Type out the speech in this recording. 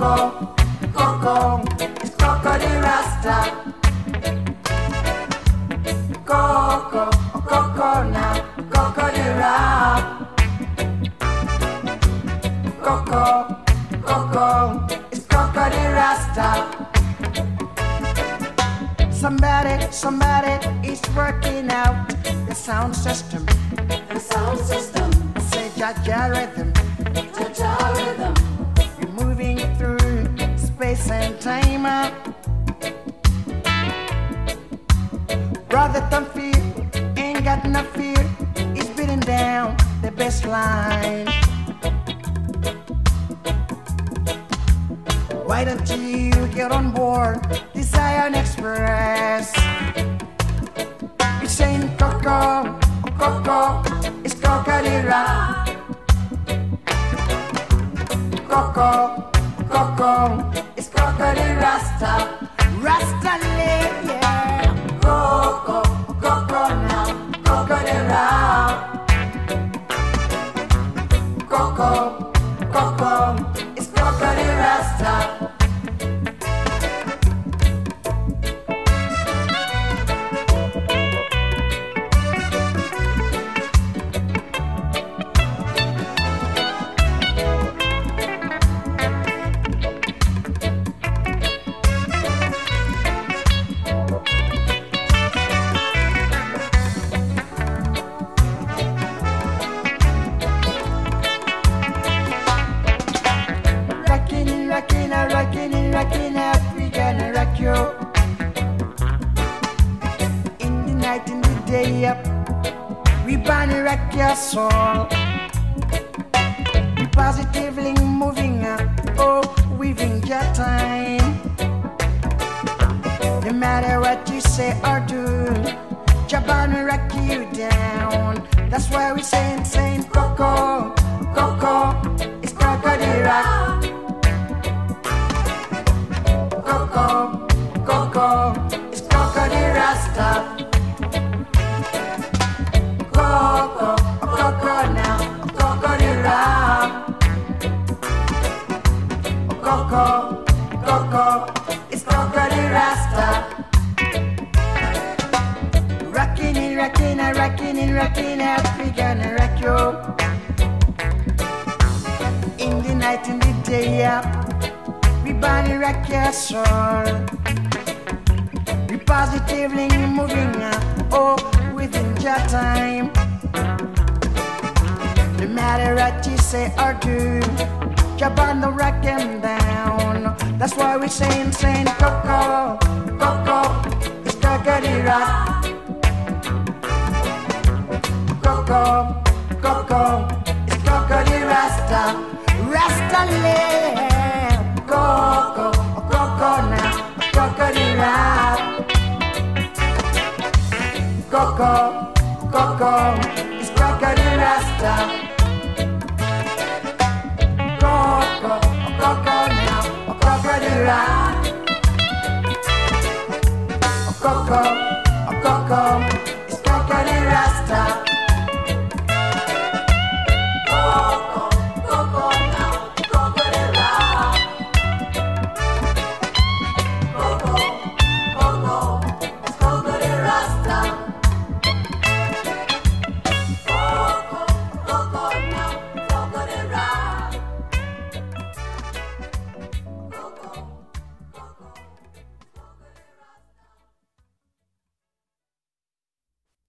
Coco, Coco, it's Coco the Rasta. Coco, Coco now, Coco the rock. Coco, Coco, it's Coco the Rasta. Somebody, somebody is working out the sound system. The sound system, Say Jaja rhythm. And time. Brother don't fear, ain't got no fear. He's beating down the best line. Why don't you get on board the Zion Express? It's saying Coco, Coco, it's Coca-Cola. Coco, Coco, it's Coco the Rasta. Rasta live, yeah. Coco, Coco now, Coco the Rasta. Coco, Coco, it's Coco the Rasta. We gonna rock your soul. Positively moving up, oh, weaving your time. No matter what you say or do, Jabana rock you down. That's why we saying, saying, gonna rock you. In the night, in the day, yeah. We body rock your soul. We positively moving up, oh, within your time. No matter what you say or do, jump on the rock and down. That's why we saying, saying, Coco, Coco, Coco it's Coco the Rasta. Coco, Coco now, Coco the rock. Coco.